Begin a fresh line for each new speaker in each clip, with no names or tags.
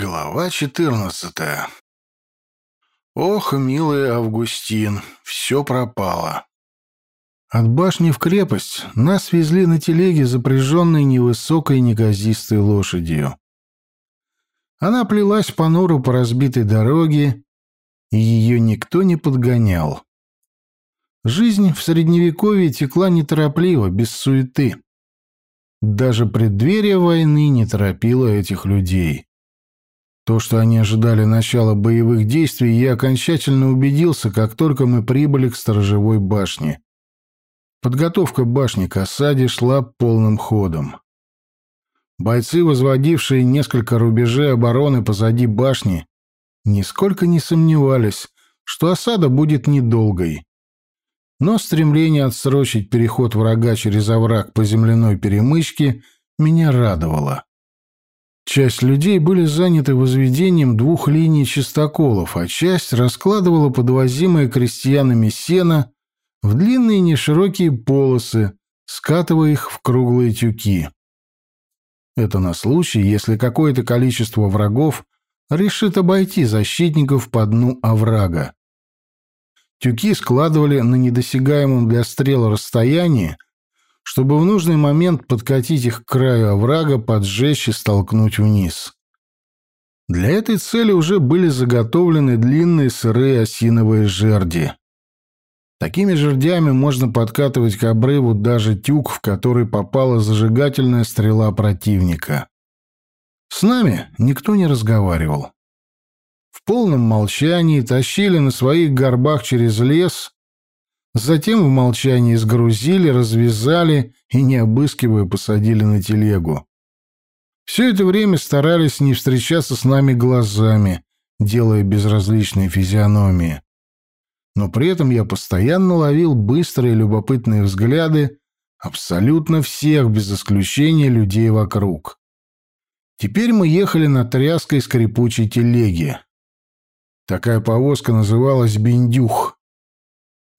Глава четырнадцатая. Ох, милый Августин, все пропало. От башни в крепость нас везли на телеге, запряженной невысокой неказистой лошадью. Она плелась по нору по разбитой дороге, и ее никто не подгонял. Жизнь в Средневековье текла неторопливо, без суеты. Даже преддверие войны не торопило этих людей. То, что они ожидали начала боевых действий, я окончательно убедился, как только мы прибыли к сторожевой башне. Подготовка башни к осаде шла полным ходом. Бойцы, возводившие несколько рубежей обороны позади башни, нисколько не сомневались, что осада будет недолгой. Но стремление отсрочить переход врага через овраг по земляной перемычке меня радовало. Часть людей были заняты возведением двух линий чистоколов, а часть раскладывала подвозимое крестьянами сено в длинные неширокие полосы, скатывая их в круглые тюки. Это на случай, если какое-то количество врагов решит обойти защитников по дну оврага. Тюки складывали на недосягаемом для стрел расстоянии, чтобы в нужный момент подкатить их к краю оврага, поджечь и столкнуть вниз. Для этой цели уже были заготовлены длинные сырые осиновые жерди. Такими жердями можно подкатывать к обрыву даже тюк, в который попала зажигательная стрела противника. С нами никто не разговаривал. В полном молчании тащили на своих горбах через лес Затем в молчании сгрузили, развязали и, не обыскивая, посадили на телегу. Все это время старались не встречаться с нами глазами, делая безразличные физиономии. Но при этом я постоянно ловил быстрые любопытные взгляды абсолютно всех, без исключения людей вокруг. Теперь мы ехали на тряской скрипучей телеге. Такая повозка называлась «Бендюх».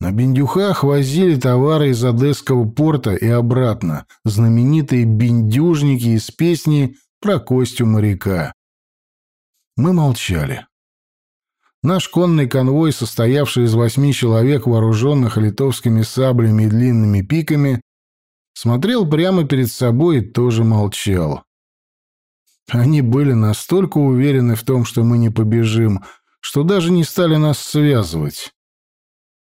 На бендюхах возили товары из Одесского порта и обратно, знаменитые бендюжники из песни про Костю моряка. Мы молчали. Наш конный конвой, состоявший из восьми человек, вооруженных литовскими саблями и длинными пиками, смотрел прямо перед собой и тоже молчал. Они были настолько уверены в том, что мы не побежим, что даже не стали нас связывать.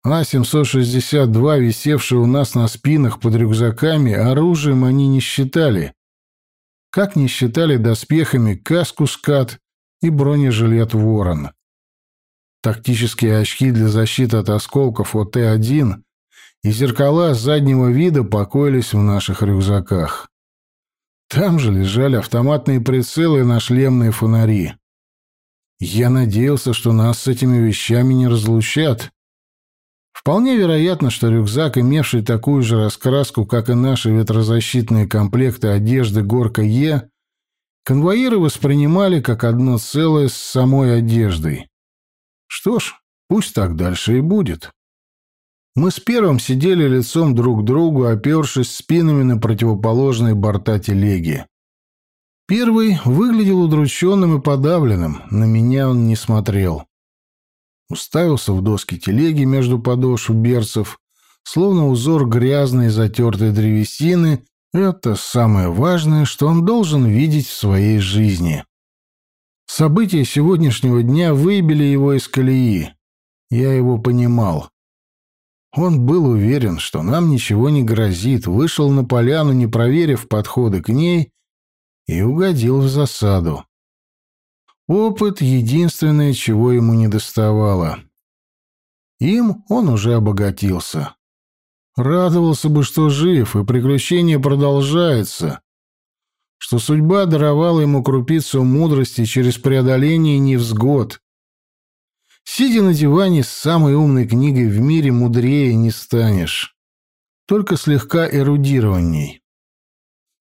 А-762, висевшие у нас на спинах под рюкзаками, оружием они не считали. Как не считали доспехами каску «Скат» и бронежилет «Ворон». Тактические очки для защиты от осколков ОТ-1 и зеркала заднего вида покоились в наших рюкзаках. Там же лежали автоматные прицелы и нашлемные фонари. Я надеялся, что нас с этими вещами не разлучат, Вполне вероятно, что рюкзак, имевший такую же раскраску, как и наши ветрозащитные комплекты одежды «Горка Е», конвоиры воспринимали как одно целое с самой одеждой. Что ж, пусть так дальше и будет. Мы с первым сидели лицом друг к другу, опершись спинами на противоположные борта телеги. Первый выглядел удрученным и подавленным, на меня он не смотрел уставился в доски телеги между подошв берцев, словно узор грязной затертой древесины — это самое важное, что он должен видеть в своей жизни. События сегодняшнего дня выбили его из колеи. Я его понимал. Он был уверен, что нам ничего не грозит, вышел на поляну, не проверив подходы к ней, и угодил в засаду. Опыт — единственное, чего ему не доставало. Им он уже обогатился. Радовался бы, что жив, и приключение продолжается, что судьба даровала ему крупицу мудрости через преодоление невзгод. Сидя на диване с самой умной книгой в мире, мудрее не станешь, только слегка эрудированней.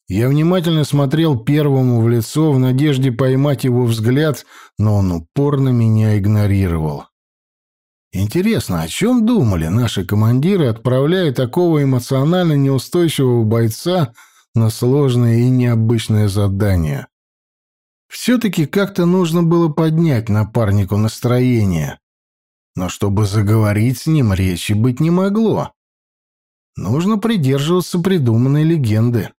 Я внимательно смотрел первому в лицо в надежде поймать его взгляд, но он упорно меня игнорировал. Интересно, о чем думали наши командиры, отправляя такого эмоционально неустойчивого бойца на сложное и необычное задание? Все-таки как-то нужно было поднять напарнику настроение. Но чтобы заговорить с ним, речи быть не могло. Нужно придерживаться придуманной легенды.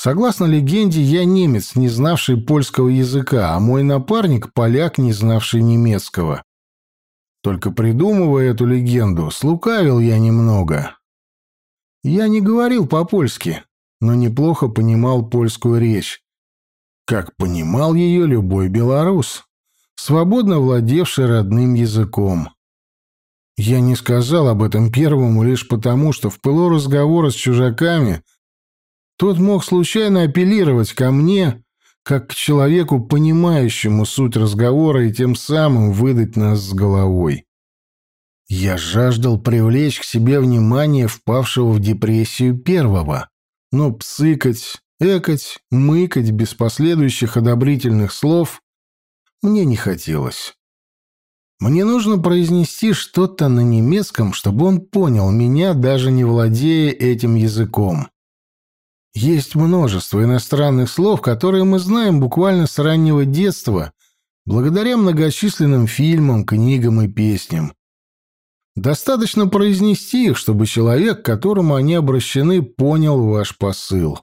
Согласно легенде, я немец, не знавший польского языка, а мой напарник — поляк, не знавший немецкого. Только придумывая эту легенду, слукавил я немного. Я не говорил по-польски, но неплохо понимал польскую речь, как понимал ее любой белорус, свободно владевший родным языком. Я не сказал об этом первому лишь потому, что в пылу разговора с чужаками тот мог случайно апеллировать ко мне, как к человеку, понимающему суть разговора и тем самым выдать нас с головой. Я жаждал привлечь к себе внимание впавшего в депрессию первого, но псыкать, экать, мыкать без последующих одобрительных слов мне не хотелось. Мне нужно произнести что-то на немецком, чтобы он понял меня, даже не владея этим языком. Есть множество иностранных слов, которые мы знаем буквально с раннего детства, благодаря многочисленным фильмам, книгам и песням. Достаточно произнести их, чтобы человек, к которому они обращены, понял ваш посыл.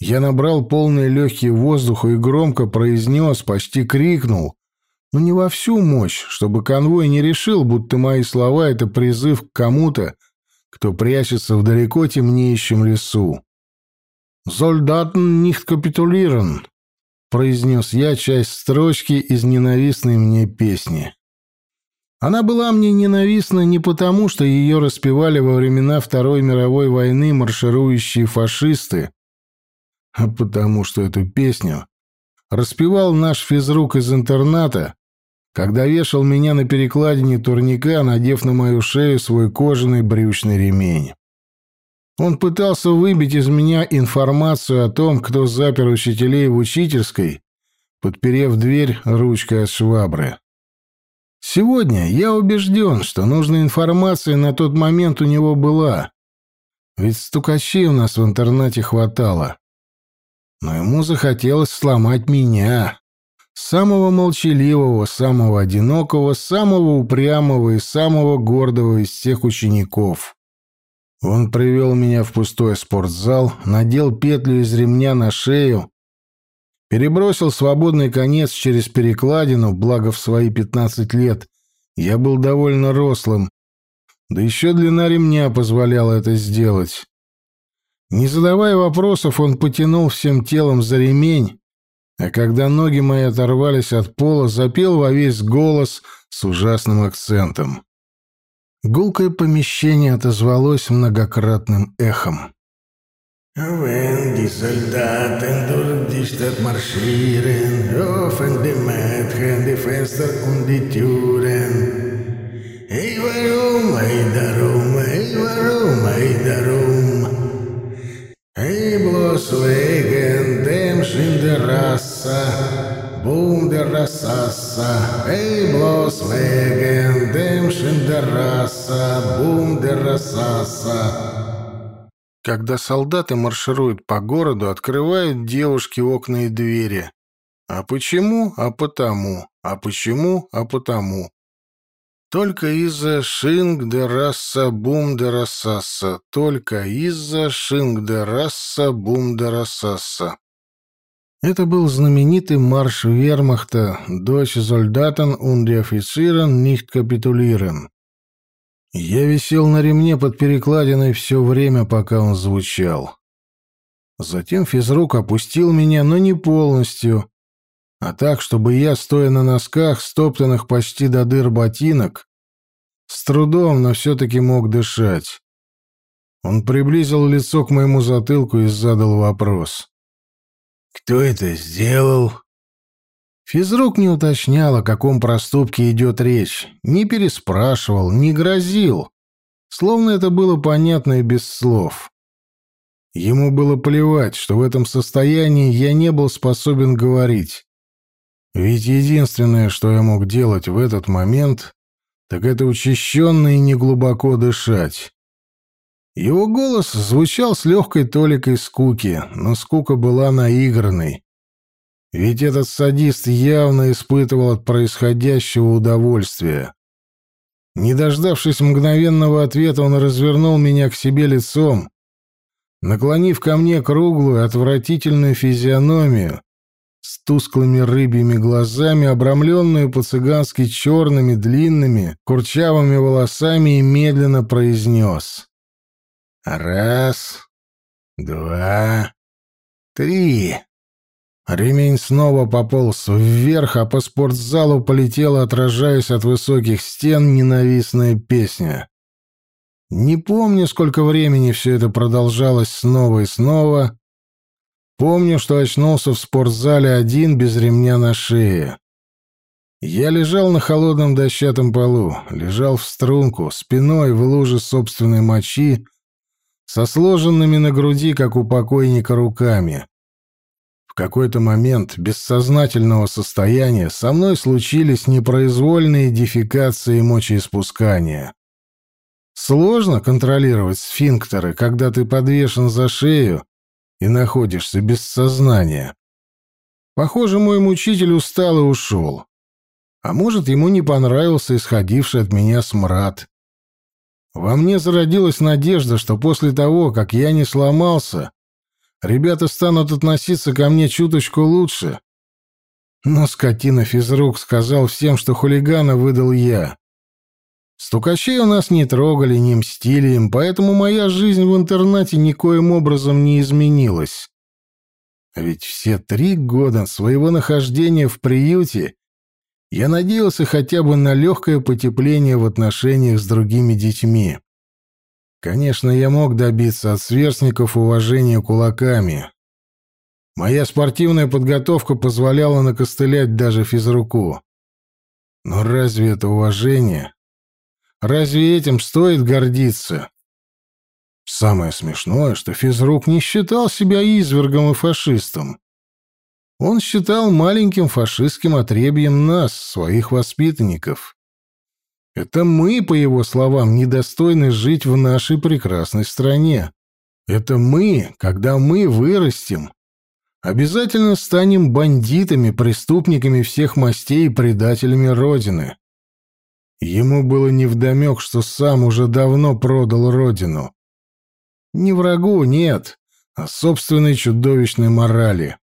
Я набрал полные легкие воздуха и громко произнес, почти крикнул, но не во всю мощь, чтобы конвой не решил, будто мои слова — это призыв к кому-то, кто прячется в далеко темнеющем лесу. «Солдатен nicht капитулирован», — произнес я часть строчки из ненавистной мне песни. Она была мне ненавистна не потому, что ее распевали во времена Второй мировой войны марширующие фашисты, а потому что эту песню распевал наш физрук из интерната, когда вешал меня на перекладине турника, надев на мою шею свой кожаный брючный ремень. Он пытался выбить из меня информацию о том, кто запер учителей в учительской, подперев дверь ручкой от швабры. Сегодня я убежден, что нужная информация на тот момент у него была, ведь стукачей у нас в интернате хватало. Но ему захотелось сломать меня, самого молчаливого, самого одинокого, самого упрямого и самого гордого из всех учеников. Он привел меня в пустой спортзал, надел петлю из ремня на шею, перебросил свободный конец через перекладину, благо в свои пятнадцать лет я был довольно рослым, да еще длина ремня позволяла это сделать. Не задавая вопросов, он потянул всем телом за ремень, а когда ноги мои оторвались от пола, запел во весь голос с ужасным акцентом. Гулкое помещение отозвалось многократным эхом.
Durch die Stadt marschieren, öffnen die Mädchen die Fenster und die Türen.
Когда солдаты маршируют по городу, открывают девушки окна и двери. А почему? А потому. А почему? А потому. Только из-за шинг де раса бум де расаса. Только из-за шинг де раса бум де расаса. Это был знаменитый марш вермахта «Дочь Зольдатен und die Offizieren nicht kapitulieren». Я висел на ремне под перекладиной все время, пока он звучал. Затем физрук опустил меня, но не полностью, а так, чтобы я, стоя на носках, стоптанных почти до дыр ботинок, с трудом, но все-таки мог дышать. Он приблизил лицо к моему затылку и задал вопрос.
«Кто это сделал?»
Физрук не уточнял, о каком проступке идет речь, не переспрашивал, не грозил, словно это было понятно и без слов. Ему было плевать, что в этом состоянии я не был способен говорить. Ведь единственное, что я мог делать в этот момент, так это учащенно и неглубоко дышать. Его голос звучал с легкой толикой скуки, но скука была наигранной. Ведь этот садист явно испытывал от происходящего удовольствие. Не дождавшись мгновенного ответа, он развернул меня к себе лицом, наклонив ко мне круглую, отвратительную физиономию, с тусклыми рыбьими глазами, обрамленную по-цыгански черными, длинными, курчавыми волосами, и медленно произнес. «Раз, два, три». Ремень снова пополз вверх, а по спортзалу полетела, отражаясь от высоких стен, ненавистная песня. Не помню, сколько времени все это продолжалось снова и снова, Помню, что очнулся в спортзале один без ремня на шее. Я лежал на холодном дощатом полу, лежал в струнку, спиной в луже собственной мочи, со сложенными на груди, как у покойника, руками. В какой-то момент бессознательного состояния со мной случились непроизвольные дефекации и мочеиспускания. Сложно контролировать сфинктеры, когда ты подвешен за шею и находишься без сознания. Похоже, мой мучитель устал и ушел. А может, ему не понравился исходивший от меня смрад. Во мне зародилась надежда, что после того, как я не сломался, ребята станут относиться ко мне чуточку лучше. Но скотина физрук сказал всем, что хулигана выдал я. Стукачей у нас не трогали, не мстили им, поэтому моя жизнь в интернате никоим образом не изменилась. А ведь все три года своего нахождения в приюте я надеялся хотя бы на легкое потепление в отношениях с другими детьми. Конечно, я мог добиться от сверстников уважения кулаками. Моя спортивная подготовка позволяла накостылять даже физруку. Но разве это уважение? Разве этим стоит гордиться? Самое смешное, что физрук не считал себя извергом и фашистом. Он считал маленьким фашистским отребьем нас, своих воспитанников. Это мы, по его словам, недостойны жить в нашей прекрасной стране. Это мы, когда мы вырастем, обязательно станем бандитами, преступниками всех мастей и предателями Родины. Ему было невдомек, что сам уже давно продал родину. Не врагу, нет, а собственной чудовищной морали.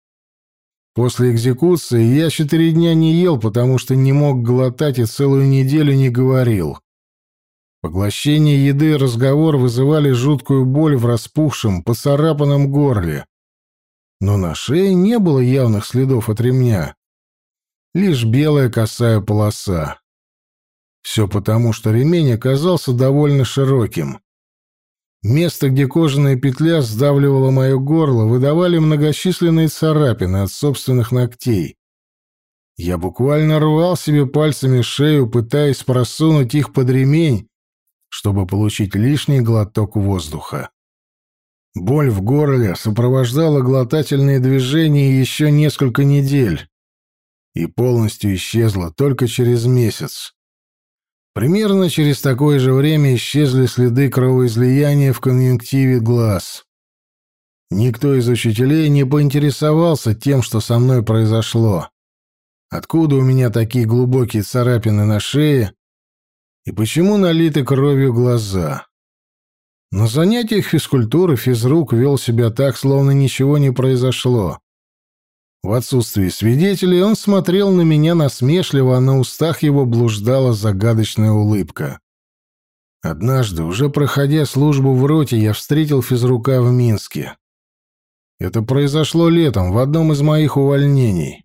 После экзекуции я четыре дня не ел, потому что не мог глотать и целую неделю не говорил. Поглощение еды и разговор вызывали жуткую боль в распухшем, поцарапанном горле. Но на шее не было явных следов от ремня. Лишь белая косая полоса. Все потому, что ремень оказался довольно широким. Место, где кожаная петля сдавливала мое горло, выдавали многочисленные царапины от собственных ногтей. Я буквально рвал себе пальцами шею, пытаясь просунуть их под ремень, чтобы получить лишний глоток воздуха. Боль в горле сопровождала глотательные движения еще несколько недель и полностью исчезла только через месяц. Примерно через такое же время исчезли следы кровоизлияния в конъюнктиве глаз. Никто из учителей не поинтересовался тем, что со мной произошло. Откуда у меня такие глубокие царапины на шее и почему налиты кровью глаза? На занятиях физкультуры физрук вел себя так, словно ничего не произошло. В отсутствии свидетелей он смотрел на меня насмешливо, а на устах его блуждала загадочная улыбка. Однажды, уже проходя службу в роте, я встретил физрука в Минске. Это произошло летом, в одном из моих увольнений.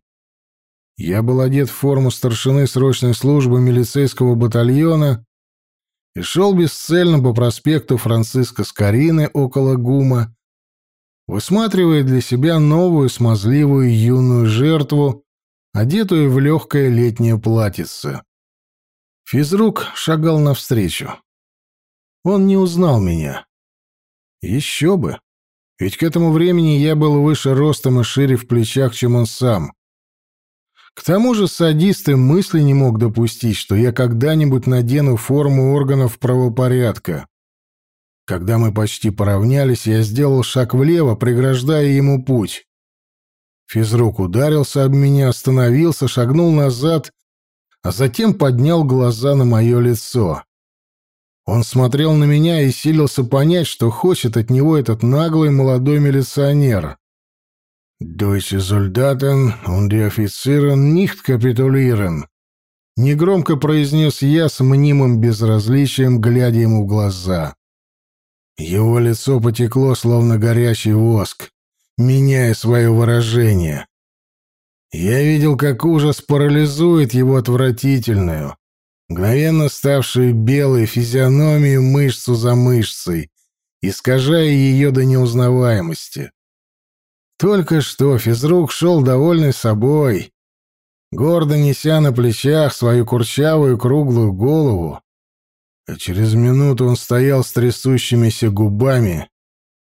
Я был одет в форму старшины срочной службы милицейского батальона и шел бесцельно по проспекту Франциска Скорины около ГУМа, высматривая для себя новую смазливую юную жертву, одетую в легкое летнее платьице. Физрук шагал навстречу. Он не узнал меня. Еще бы. Ведь к этому времени я был выше ростом и шире в плечах, чем он сам. К тому же садист и мысли не мог допустить, что я когда-нибудь надену форму органов правопорядка. Когда мы почти поравнялись, я сделал шаг влево, преграждая ему путь. Физрук ударился об меня, остановился, шагнул назад, а затем поднял глаза на мое лицо. Он смотрел на меня и силился понять, что хочет от него этот наглый молодой милиционер. «Deutsche Soldaten und die Offizieren nicht kapitulieren», — негромко произнес я с мнимым безразличием, глядя ему в глаза. Его лицо потекло, словно горячий воск, меняя свое выражение. Я видел, как ужас парализует его отвратительную, мгновенно ставшую белой физиономию мышцу за мышцей, искажая ее до неузнаваемости. Только что физрук шел довольный собой, гордо неся на плечах свою курчавую круглую голову, а через минуту он стоял с трясущимися губами,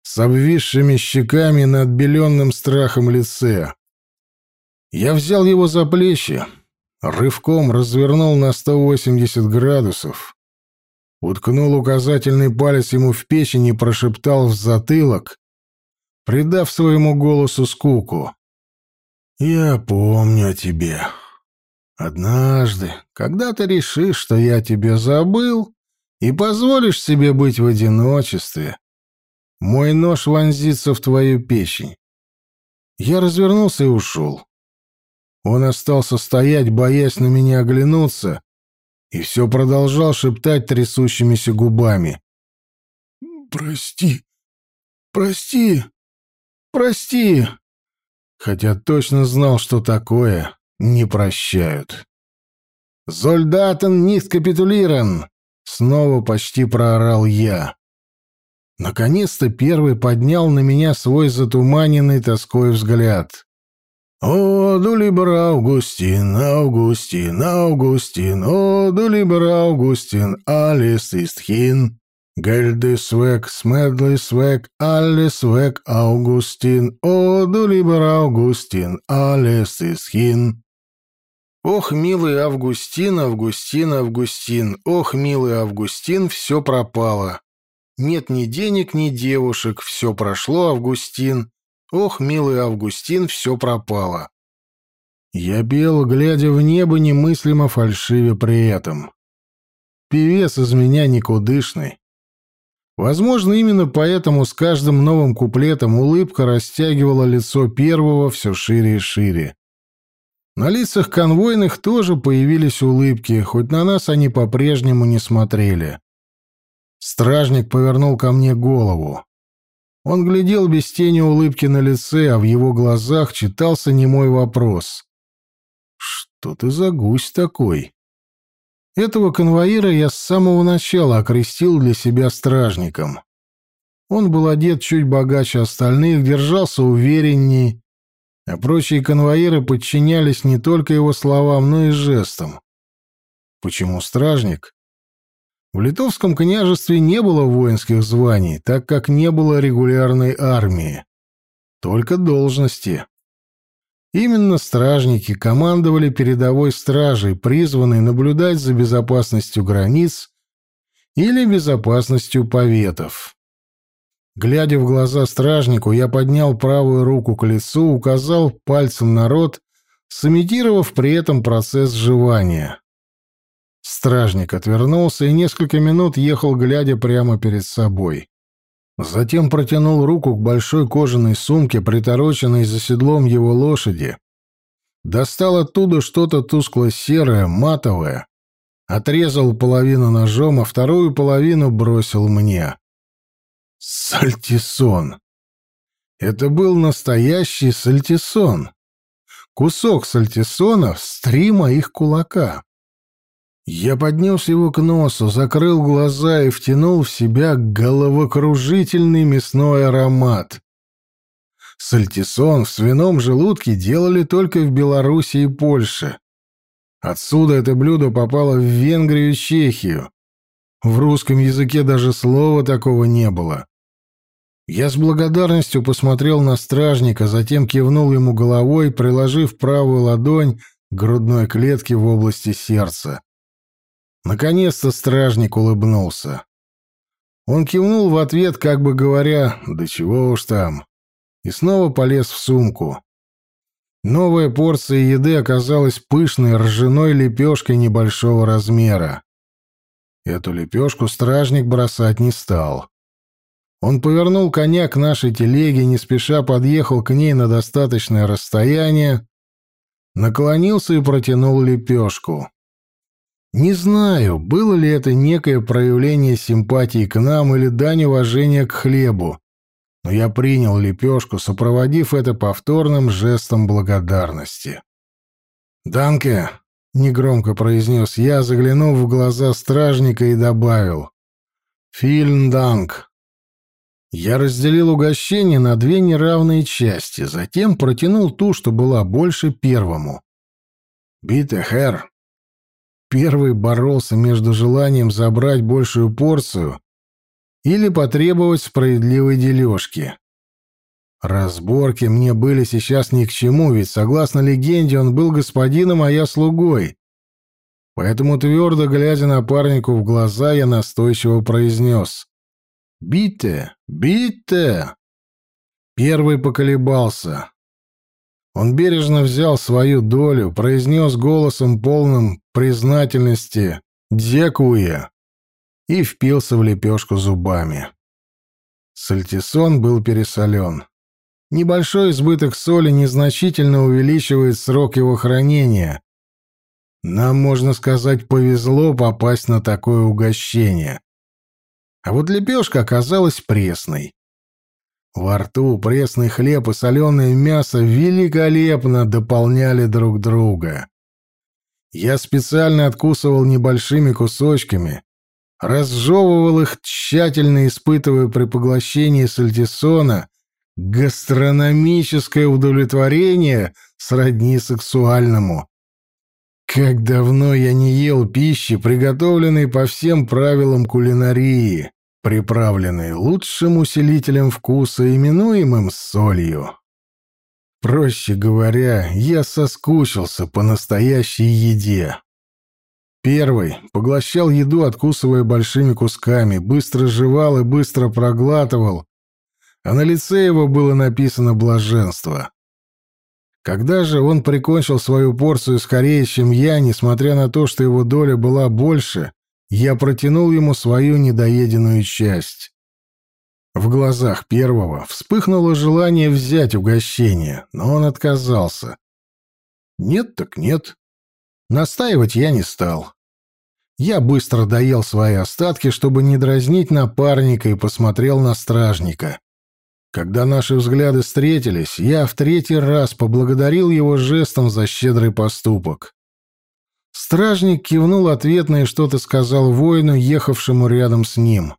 с обвисшими щеками на отбеленном страхом лице. Я взял его за плечи, рывком развернул на 180 градусов, уткнул указательный палец ему в печень и прошептал в затылок, придав своему голосу скуку. «Я помню о тебе. Однажды, когда ты решишь, что я тебя забыл, и позволишь себе быть в одиночестве, мой нож вонзится в твою печень. Я развернулся и ушел. Он остался стоять, боясь на меня оглянуться, и все продолжал шептать трясущимися губами. «Прости, прости, прости!» Хотя точно знал, что такое не прощают. «Зольдатен nicht капитулирован!» Снова почти проорал я. Наконец-то первый поднял на меня свой затуманенный тоской взгляд. «О, дулибер Августин, Августин, Августин, о, дулибер Августин, алис истхин, гельдис век, смедлис век, алис век Августин, о, дулибер Августин, алис истхин». Ох, милый Августин, Августин, Августин, ох, милый Августин, все пропало. Нет ни денег, ни девушек, все прошло, Августин. Ох, милый Августин, все пропало. Я пел, глядя в небо, немыслимо фальшиве при этом. Певец из меня никудышный. Возможно, именно поэтому с каждым новым куплетом улыбка растягивала лицо первого все шире и шире. На лицах конвойных тоже появились улыбки, хоть на нас они по-прежнему не смотрели. Стражник повернул ко мне голову. Он глядел без тени улыбки на лице, а в его глазах читался немой вопрос. «Что ты за гусь такой?» Этого конвоира я с самого начала окрестил для себя стражником. Он был одет чуть богаче остальных, держался уверенней, а прочие конвоиры подчинялись не только его словам, но и жестам. Почему стражник? В Литовском княжестве не было воинских званий, так как не было регулярной армии. Только должности. Именно стражники командовали передовой стражей, призванной наблюдать за безопасностью границ или безопасностью поветов. Глядя в глаза стражнику, я поднял правую руку к лицу, указал пальцем на рот, сымитировав при этом процесс жевания. Стражник отвернулся и несколько минут ехал, глядя прямо перед собой. Затем протянул руку к большой кожаной сумке, притороченной за седлом его лошади. Достал оттуда что-то тускло-серое, матовое. Отрезал половину ножом, а вторую половину бросил мне. Сальтисон. Это был настоящий сальтисон. Кусок сальтисона с три моих кулака. Я поднес его к носу, закрыл глаза и втянул в себя головокружительный мясной аромат. Сальтисон в свином желудке делали только в Беларуси и Польше. Отсюда это блюдо попало в Венгрию и Чехию. В русском языке даже слова такого не было. Я с благодарностью посмотрел на стражника, затем кивнул ему головой, приложив правую ладонь к грудной клетке в области сердца. Наконец-то стражник улыбнулся. Он кивнул в ответ, как бы говоря, «Да чего уж там», и снова полез в сумку. Новая порция еды оказалась пышной ржаной лепешкой небольшого размера. Эту лепешку стражник бросать не стал. Он повернул коня к нашей телеге, не спеша подъехал к ней на достаточное расстояние, наклонился и протянул лепешку. Не знаю, было ли это некое проявление симпатии к нам или дань уважения к хлебу, но я принял лепешку, сопроводив это повторным жестом благодарности. «Данке!» — негромко произнес я, заглянув в глаза стражника и добавил. «Фильн данк!» Я разделил угощение на две неравные части, затем протянул ту, что была больше первому. «Бите, хэр!» Первый боролся между желанием забрать большую порцию или потребовать справедливой дележки. Разборки мне были сейчас ни к чему, ведь, согласно легенде, он был господином, а я слугой. Поэтому, твердо глядя напарнику в глаза, я настойчиво произнес «Бите! Бите!» Первый поколебался. Он бережно взял свою долю, произнес голосом полным признательности «Дякуя!» и впился в лепешку зубами. Сальтисон был пересолен. Небольшой избыток соли незначительно увеличивает срок его хранения. Нам, можно сказать, повезло попасть на такое угощение. А вот лепешка оказалась пресной. Во рту пресный хлеб и соленое мясо великолепно дополняли друг друга. Я специально откусывал небольшими кусочками, разжевывал их, тщательно испытывая при поглощении сальтисона гастрономическое удовлетворение сродни сексуальному. Как давно я не ел пищи, приготовленной по всем правилам кулинарии, приправленной лучшим усилителем вкуса, именуемым солью. Проще говоря, я соскучился по настоящей еде. Первый поглощал еду, откусывая большими кусками, быстро жевал и быстро проглатывал, а на лице его было написано «блаженство». Когда же он прикончил свою порцию скорее, чем я, несмотря на то, что его доля была больше, я протянул ему свою недоеденную часть. В глазах первого вспыхнуло желание взять угощение, но он отказался. Нет так нет. Настаивать я не стал. Я быстро доел свои остатки, чтобы не дразнить напарника, и посмотрел на стражника. Когда наши взгляды встретились, я в третий раз поблагодарил его жестом за щедрый поступок. Стражник кивнул ответно и что-то сказал воину, ехавшему рядом с ним.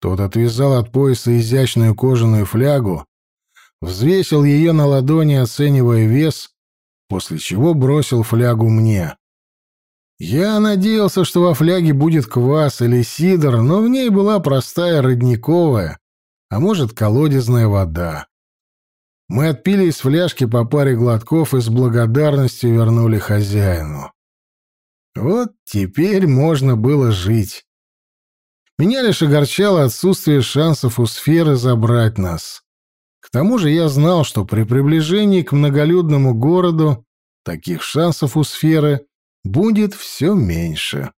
Тот отвязал от пояса изящную кожаную флягу, взвесил ее на ладони, оценивая вес, после чего бросил флягу мне. Я надеялся, что во фляге будет квас или сидр, но в ней была простая родниковая, а может, колодезная вода. Мы отпили из фляжки по паре глотков и с благодарностью вернули хозяину. Вот теперь можно было жить. Меня лишь огорчало отсутствие шансов у сферы забрать нас. К тому же я знал, что при приближении к многолюдному городу таких шансов у сферы будет все меньше.